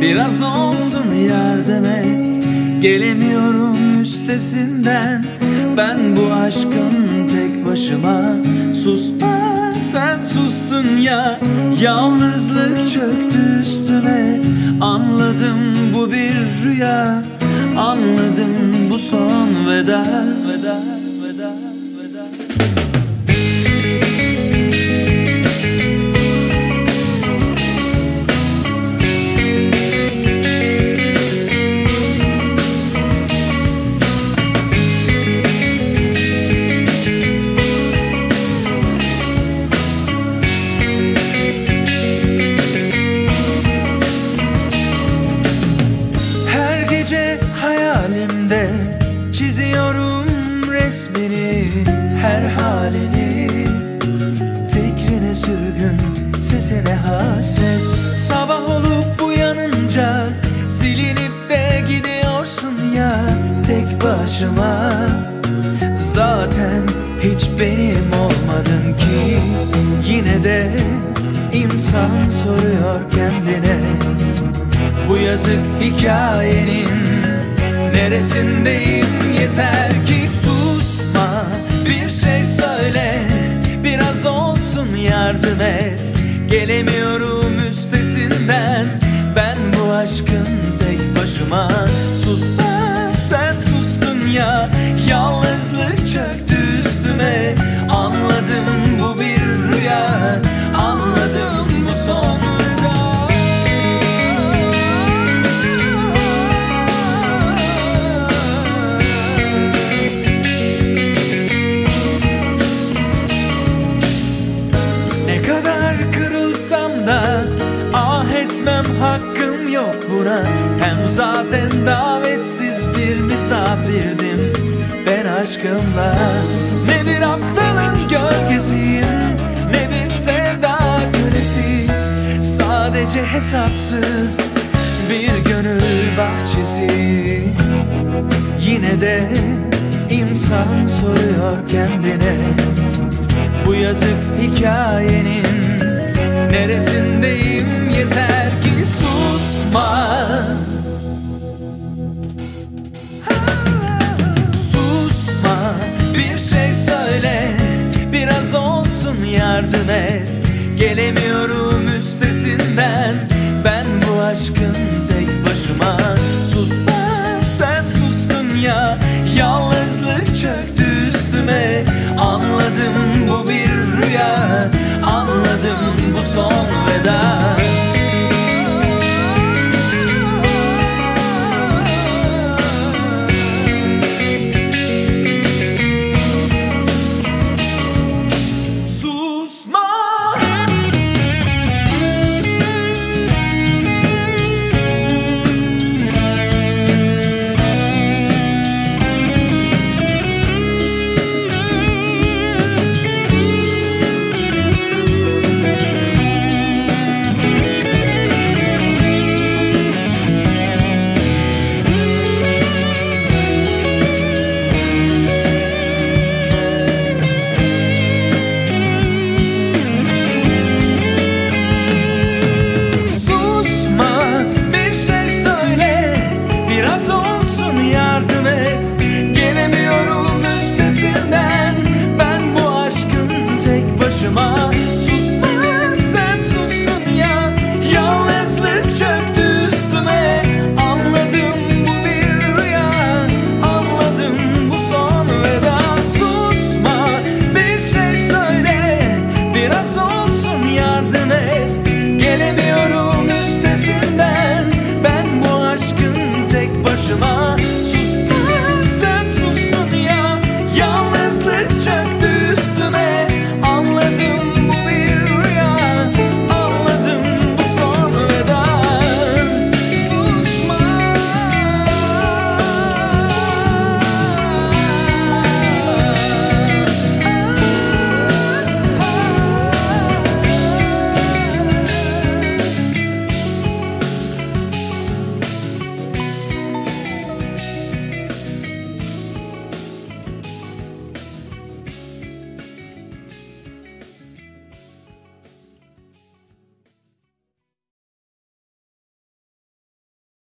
Biraz olsun yardım et. Gelemiyorum üstesinden. Ben bu aşkın tek başıma. Susma sen sustun ya. Yalnızlık çöktü üstüme. Anladım bu bir rüya. Anladım bu son Veda, veda, tek başıma. Zaten hiç benim olmadın ki. Yine de insan soruyor kendine. Bu yazık hikayenin Neresindeyim? Yeter ki susma. Bir şey söyle biraz olsun yardım et. Gelemiyorum üstesinden. Ben bu aşkın tek başıma etmem hakkım yok buna. Hem zaten davetsiz bir misafirdim ben aşkımla. Ne bir aptalın gölgesiyim ne bir sevda kölesi. Sadece hesapsız bir gönül bahçesi. Yine de insan soruyor kendine. Bu yazık hikayenin Neresindeyim yeter ki susma. Susma. Bir şey söyle Biraz olsun yardım et. Gelemiyorum üstesinden Ben bu aşkın tek başıma. Susma sen sustun ya Yalnızlık çöktü üstüme. Anladım bu bir rüya gelebilir.